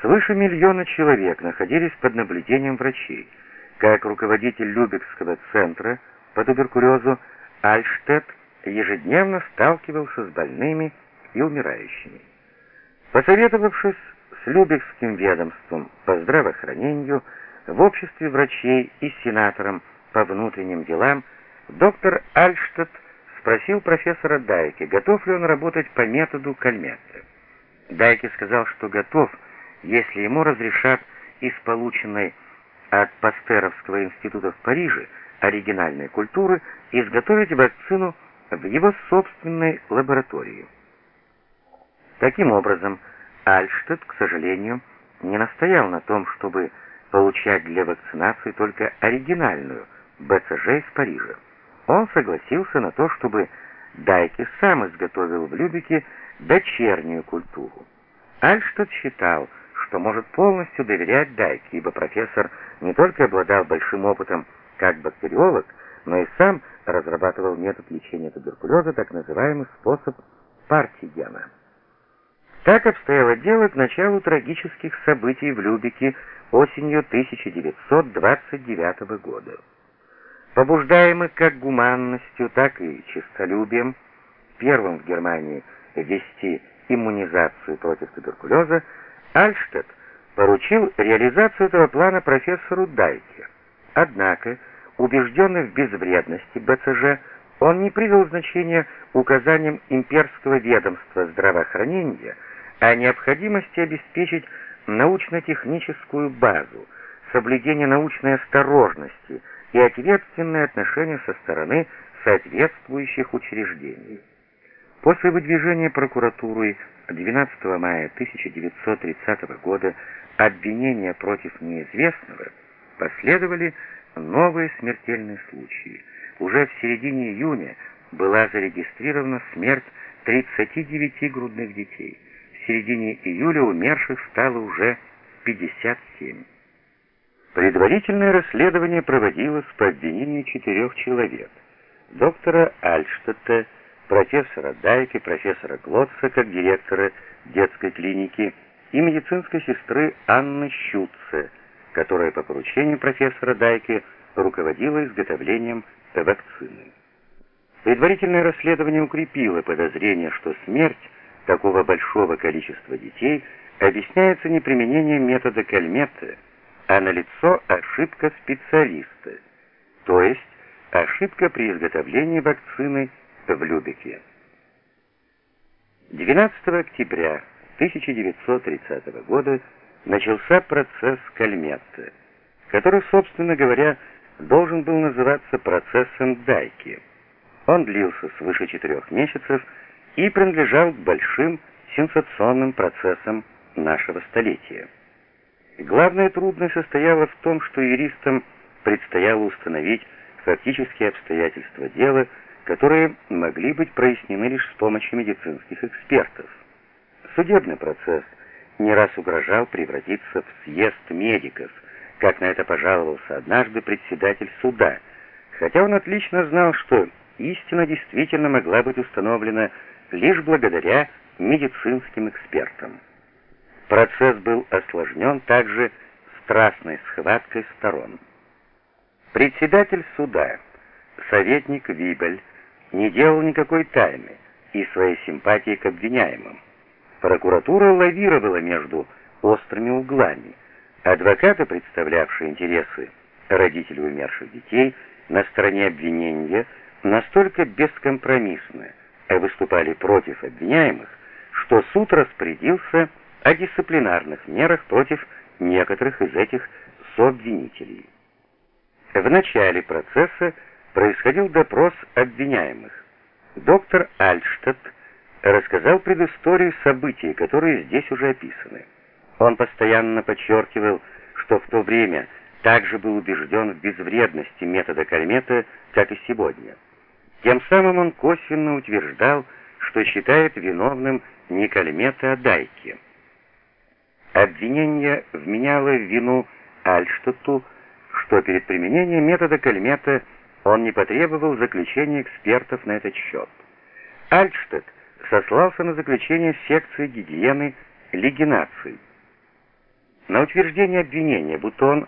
Свыше миллиона человек находились под наблюдением врачей. Как руководитель Любекского центра по туберкулезу Альштедт ежедневно сталкивался с больными и умирающими. Посоветовавшись с Любекским ведомством по здравоохранению, в обществе врачей и сенатором по внутренним делам, доктор Альштедт спросил профессора Дайки, готов ли он работать по методу Кальметта. Дайки сказал, что готов, если ему разрешат из полученной от Пастеровского института в Париже оригинальной культуры изготовить вакцину в его собственной лаборатории. Таким образом, Альштедт, к сожалению, не настоял на том, чтобы получать для вакцинации только оригинальную БЦЖ из Парижа. Он согласился на то, чтобы Дайки сам изготовил в Любике дочернюю культуру. Альштадт считал, что может полностью доверять Дайке, ибо профессор не только обладал большим опытом как бактериолог, но и сам разрабатывал метод лечения туберкулеза, так называемый способ партигена. Так обстояло дело к началу трагических событий в Любике осенью 1929 года. Побуждаемый как гуманностью, так и честолюбием, первым в Германии ввести иммунизацию против туберкулеза, Альштадт поручил реализацию этого плана профессору Дайке. Однако, убежденный в безвредности БЦЖ, он не придал значения указаниям имперского ведомства здравоохранения о необходимости обеспечить научно-техническую базу, соблюдение научной осторожности и ответственное отношение со стороны соответствующих учреждений. После выдвижения прокуратурой 12 мая 1930 года обвинения против неизвестного последовали новые смертельные случаи. Уже в середине июня была зарегистрирована смерть 39 грудных детей в середине июля умерших стало уже 57. Предварительное расследование проводилось по обвинению четырех человек. Доктора Альштадта, профессора Дайки, профессора Глотца как директора детской клиники и медицинской сестры Анны Щутце, которая по поручению профессора Дайки руководила изготовлением вакцины. Предварительное расследование укрепило подозрение, что смерть такого большого количества детей объясняется не применением метода Кальметта, а налицо ошибка специалиста, то есть ошибка при изготовлении вакцины в Любеке. 12 октября 1930 года начался процесс Кальметта, который, собственно говоря, должен был называться процессом Дайки. Он длился свыше четырех месяцев и принадлежал к большим сенсационным процессам нашего столетия. Главная трудность состояла в том, что юристам предстояло установить фактические обстоятельства дела, которые могли быть прояснены лишь с помощью медицинских экспертов. Судебный процесс не раз угрожал превратиться в съезд медиков, как на это пожаловался однажды председатель суда, хотя он отлично знал, что истина действительно могла быть установлена лишь благодаря медицинским экспертам. Процесс был осложнен также страстной схваткой сторон. Председатель суда, советник Вибель, не делал никакой тайны и своей симпатии к обвиняемым. Прокуратура лавировала между острыми углами. Адвокаты, представлявшие интересы родителей умерших детей, на стороне обвинения, настолько бескомпромиссны, выступали против обвиняемых, что суд распорядился о дисциплинарных мерах против некоторых из этих сообвинителей. В начале процесса происходил допрос обвиняемых. Доктор Альштадт рассказал предысторию событий, которые здесь уже описаны. Он постоянно подчеркивал, что в то время также был убежден в безвредности метода Кальмета, как и сегодня. Тем самым он косвенно утверждал, что считает виновным не Кальмета, а Дайки. Обвинение вменяло в вину Альштадту, что перед применением метода Кальмета он не потребовал заключения экспертов на этот счет. Альштадт сослался на заключение секции гигиены легинации. На утверждение обвинения, будто он